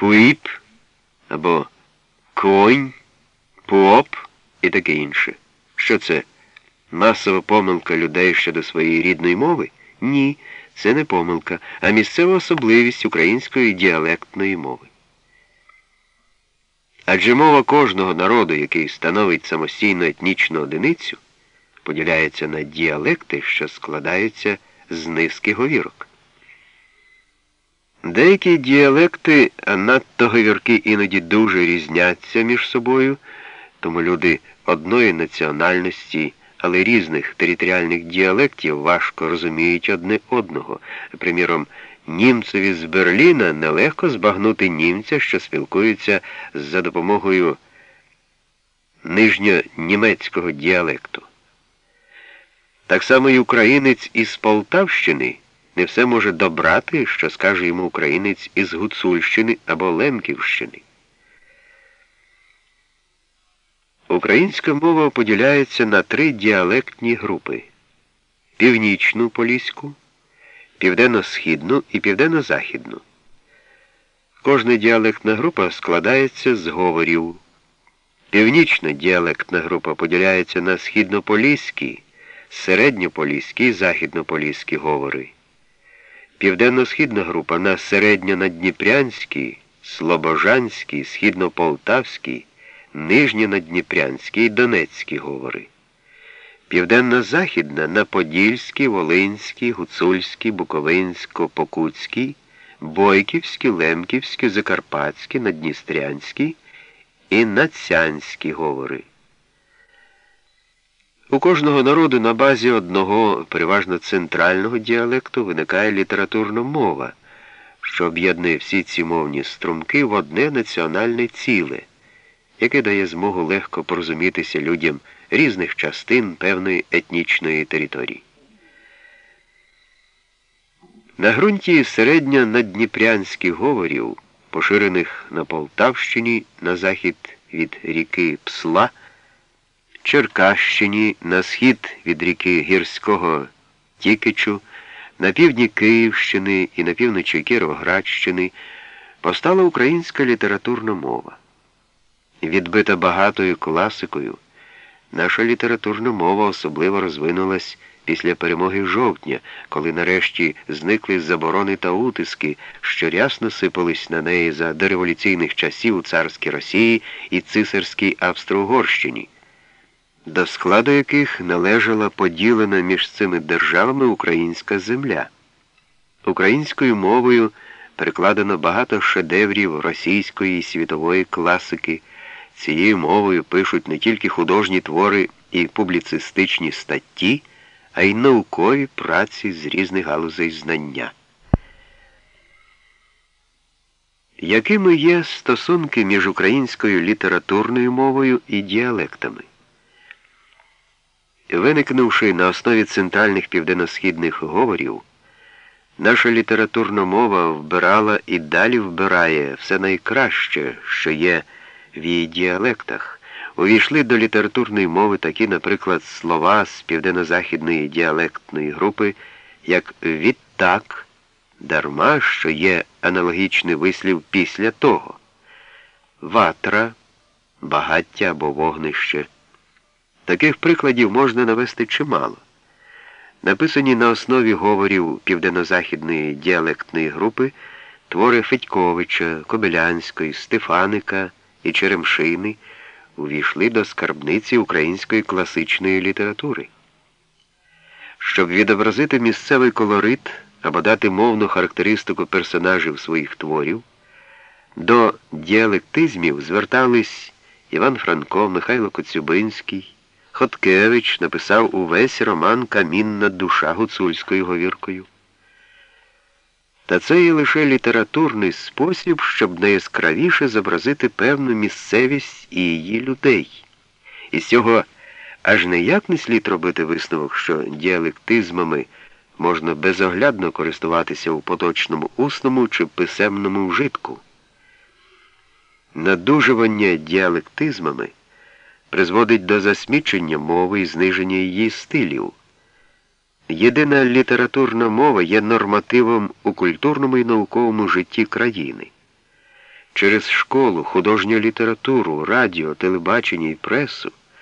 пуїп або конь, поп і таке інше. Що це? Масова помилка людей щодо своєї рідної мови? Ні, це не помилка, а місцева особливість української діалектної мови. Адже мова кожного народу, який становить самостійну етнічну одиницю, поділяється на діалекти, що складаються з низки говірок. Деякі діалекти, надто говірки іноді дуже різняться між собою, тому люди одної національності, але різних територіальних діалектів важко розуміють одне одного. Приміром, німцеві з Берліна нелегко збагнути німця, що спілкується за допомогою нижньонімецького діалекту. Так само і українець із Полтавщини не все може добрати, що скаже йому українець із Гуцульщини або Лемківщини. Українська мова поділяється на три діалектні групи північну поліську, південно-східну і південно-західну. Кожна діалектна група складається з говорів. Північна діалектна група поділяється на східнополіські, середньополіські і західнополіські говори. Південно-східна група на середньонадніпрянській, слобожанській, східнополтавській, нижньонадніпрянській донецькій говори. Південно-західна на Подільській, Волинській, Гуцульській, Буковинсько-Покутській, Бойківській, Лемківській, Закарпатській, Надністрянській і Нацянській говори. У кожного народу на базі одного переважно центрального діалекту виникає літературна мова, що об'єднує всі ці мовні струмки в одне національне ціле, яке дає змогу легко порозумітися людям різних частин певної етнічної території. На ґрунті середньонадніпрянських говорів, поширених на Полтавщині на захід від ріки Псла, Черкащині на схід від ріки Гірського Тікичу, на півдні Київщини і на півночі Кіровоградщини постала українська літературна мова. Відбита багатою класикою, наша літературна мова особливо розвинулась після перемоги жовтня, коли нарешті зникли заборони та утиски, що рясно сипались на неї за дореволюційних часів у царській Росії і цисарській Австро-Угорщині до складу яких належала поділена між цими державами українська земля. Українською мовою перекладено багато шедеврів російської і світової класики. Цією мовою пишуть не тільки художні твори і публіцистичні статті, а й наукові праці з різних галузей знання. Якими є стосунки між українською літературною мовою і діалектами? Виникнувши на основі центральних південно-східних говорів, наша літературна мова вбирала і далі вбирає все найкраще, що є в її діалектах. Увійшли до літературної мови такі, наприклад, слова з південно-західної діалектної групи, як відтак, дарма, що є аналогічний вислів після того, ватра, багаття або вогнище. Таких прикладів можна навести чимало. Написані на основі говорів південно-західної діалектної групи твори Федьковича, Кобилянської, Стефаника і Черемшини увійшли до скарбниці української класичної літератури. Щоб відобразити місцевий колорит або дати мовну характеристику персонажів своїх творів, до діалектизмів звертались Іван Франко, Михайло Коцюбинський. Хоткевич написав увесь роман Камінна душа гуцульською говіркою. Та це є лише літературний спосіб, щоб найяскравіше зобразити певну місцевість і її людей. І з цього аж ніяк не слід робити висновок, що діалектизмами можна безоглядно користуватися у поточному усному чи писемному вжитку. Надужування діалектизмами призводить до засмічення мови і зниження її стилів. Єдина літературна мова є нормативом у культурному і науковому житті країни. через школу, художню літературу, радіо, телебачення і пресу